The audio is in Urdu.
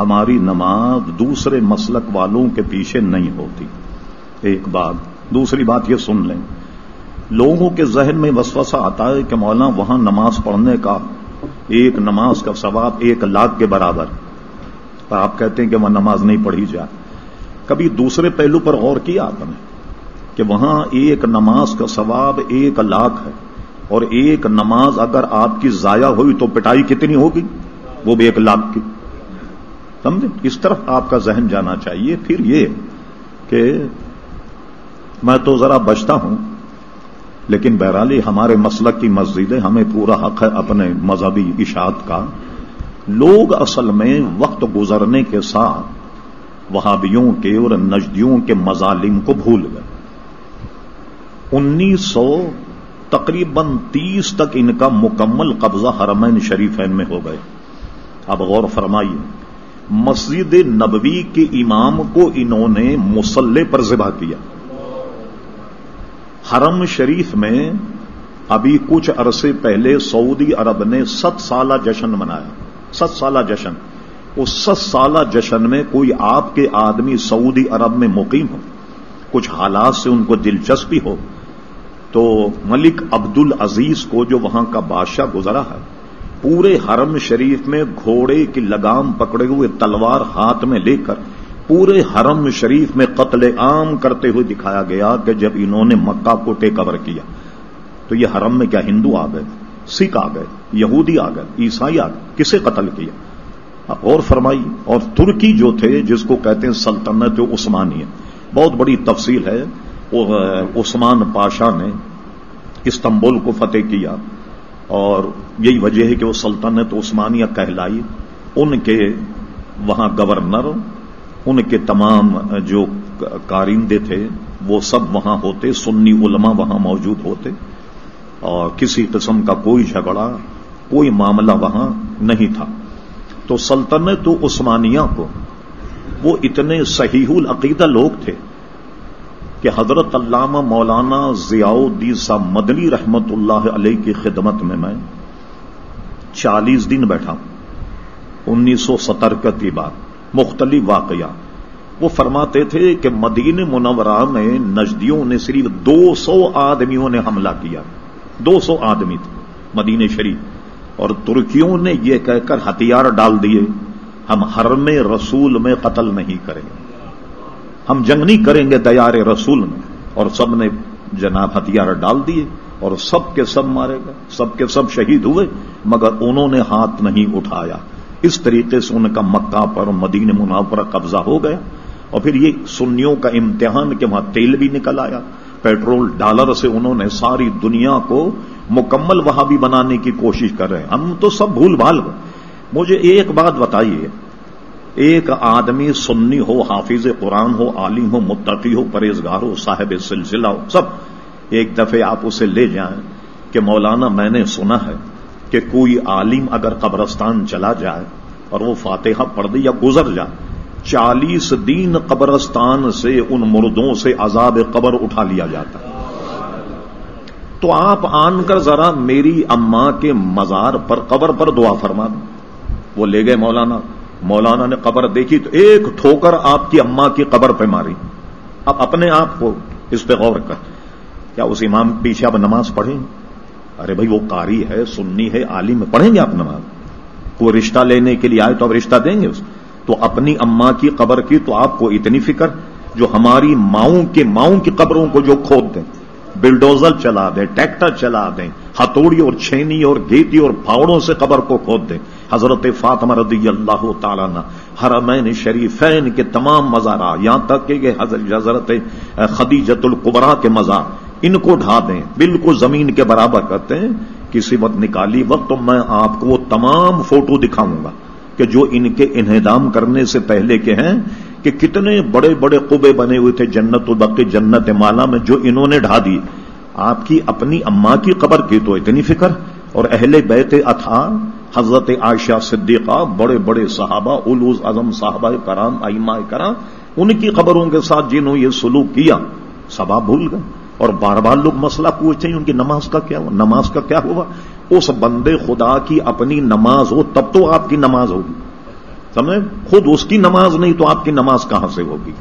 ہماری نماز دوسرے مسلک والوں کے پیچھے نہیں ہوتی۔ ایک بات، دوسری بات یہ سن لیں۔ لوگوں کے ذہن میں وسوسہ آتا ہے کہ مولانا وہاں نماز پڑھنے کا ایک نماز کا ثواب ایک لاکھ کے برابر۔ اور آپ کہتے ہیں کہ وہاں نماز نہیں پڑھی جائے کبھی دوسرے پہلو پر غور کیا آپ نے کہ وہاں ایک نماز کا ثواب ایک لاکھ ہے اور ایک نماز اگر آپ کی ضائع ہوئی تو پٹائی کتنی ہوگی؟ وہ بھی ایک لاکھ کی۔ سمجھے؟ اس طرف آپ کا ذہن جانا چاہیے۔ پھر یہ کہ میں تو ذرا بچتا ہوں، لیکن بہرحالی ہمارے مسلک کی مسجدیں، ہمیں پورا حق ہے اپنے مذہبی اشاعت کا۔ لوگ اصل میں وقت گزرنے کے ساتھ وہابیوں کے اور نجدیوں کے مظالم کو بھول گئے۔ انیس سو تقریباً تیس تک ان کا مکمل قبضہ حرمین شریفین میں ہو گئے۔ اب غور فرمائیے۔ مسجد نبوی کے امام کو انہوں نے مسلح پر ذبح کیا۔ حرم شریف میں ابھی کچھ عرصے پہلے سعودی عرب نے ست سالہ جشن منایا۔ ست سالہ جشن۔ اس ست سالہ جشن میں کوئی آپ کے آدمی سعودی عرب میں مقیم ہو، کچھ حالات سے ان کو دلچسپی ہو، تو ملک عبد العزیز کو جو وہاں کا بادشاہ گزرا ہے پورے حرم شریف میں گھوڑے کی لگام پکڑے ہوئے تلوار ہاتھ میں لے کر پورے حرم شریف میں قتل عام کرتے ہوئے دکھایا گیا کہ جب انہوں نے مکہ کو ٹیک اوور کیا تو یہ حرم میں کیا ہندو آ گئے، سکھ آ گئے، یہودی آ گئے، عیسائی آ گئے، کسے قتل کیا؟ اور فرمائی، اور ترکی جو تھے جس کو کہتے ہیں سلطنت عثمانی بہت بڑی تفصیل ہے عثمان پاشا نے استنبول کو فتح کیا۔ اور یہی وجہ ہے کہ وہ سلطنت عثمانیہ کہلائی۔ ان کے وہاں گورنر، ان کے تمام جو کارندے تھے، وہ سب وہاں ہوتے، سنی علماء وہاں موجود ہوتے۔ اور کسی قسم کا کوئی جھگڑا، کوئی معاملہ وہاں نہیں تھا۔ تو سلطنت عثمانیہ کو وہ اتنے صحیح العقیدہ لوگ تھے۔ کہ حضرت علامہ مولانا ضیاء الدین صاحب مدنی رحمت اللہ علیہ کی خدمت میں میں چالیس دن بیٹھا انیس سو ستر کی بات۔ مختلف واقعہ۔ وہ فرماتے تھے کہ مدین منورہ میں نجدیوں نے صرف دو سو آدمیوں نے حملہ کیا۔ دو سو آدمی تھے مدین شریف۔ اور ترکیوں نے یہ کہہ کر ہتھیار ڈال دیے، ہم ہر میں رسول میں قتل نہیں کریں گے۔ ہم جنگ نہیں کریں گے دیار رسول میں اور سب نے جناب ہتھیار ڈال دیے، اور سب کے سب مارے گئے، سب کے سب شہید ہوئے، مگر انہوں نے ہاتھ نہیں اٹھایا۔ اس طریقے سے ان کا مکہ پر مدین منا پر قبضہ ہو گیا، اور پھر یہ سنیوں کا امتحان کہ وہاں تیل بھی نکل آیا۔ پیٹرول ڈالر سے انہوں نے ساری دنیا کو مکمل وہاں بھی بنانے کی کوشش کر رہے ہیں۔ ہم تو سب بھول بھال مجھے ایک بات بتائیے ایک آدمی سنی ہو، حافظ قرآن ہو، عالم ہو، متقی ہو، پرہیزگار ہو، صاحب سلسلہ ہو، سب۔ ایک دفعہ آپ اسے لے جائیں کہ مولانا میں نے سنا ہے کہ کوئی عالم اگر قبرستان چلا جائے اور وہ فاتحہ پڑھ دے یا گزر جائے، چالیس دن قبرستان سے ان مردوں سے عذاب قبر اٹھا لیا جاتا۔ ہے تو آپ آن کر ذرا میری اماں کے مزار پر قبر پر دعا فرما دیں۔ وہ لے گئے مولانا۔ مولانا نے قبر دیکھی تو ایک ٹھوکر آپ کی اماں کی قبر پہ ماری۔ اب اپنے آپ کو اس پہ غور کر۔ کیا اس امام پیچھے اب نماز پڑھیں؟ ارے بھائی وہ قاری ہے، سنی ہے، عالم پڑھیں گے آپ نماز۔ وہ رشتہ لینے کے لیے آئے تو اب رشتہ دیں گے اس۔ تو اپنی اماں کی قبر کی تو آپ کو اتنی فکر جو ہماری ماؤں کے ماؤں کی قبروں کو جو کھود دیں۔ بلڈوزر چلا دیں، ٹریکٹر چلا دیں، ہتھوڑی اور چھینی اور گیتی اور پھاوڑوں سے قبر کو کھود دیں۔ حضرت فاطمہ رضی اللہ تعالیٰ حرمین شریفین کے تمام مزارہ یہاں تک کہ حضرت خدیجت القبرا کے مزار، ان کو ڈھا دیں۔ بالکل زمین کے برابر کرتے ہیں۔ کسی وقت نکالی وقت تو میں آپ کو وہ تمام فوٹو دکھاؤں گا کہ جو ان کے انہدام کرنے سے پہلے کے ہیں کہ کتنے بڑے بڑے قبے بنے ہوئے تھے، جنت البقی جنت مالا میں جو انہوں نے ڈھا دی۔ آپ کی اپنی اماں کی قبر کی تو اتنی فکر۔ اور اہل بیت اتھا حضرت عائشہ صدیقہ، بڑے بڑے صحابہ الوز اعظم صاحبہ کرام، ائمہ کرام، ان کی خبروں کے ساتھ جنہوں یہ سلوک کیا، سبا بھول گئے۔ اور بار بار لوگ مسئلہ پوچھتے ہیں، ان کی نماز کا کیا ہوا؟ نماز کا کیا ہوا؟ اس بندے خدا کی اپنی نماز ہو، تب تو آپ کی نماز ہوگی۔ سمجھے؟ خود اس کی نماز نہیں تو آپ کی نماز کہاں سے ہوگی؟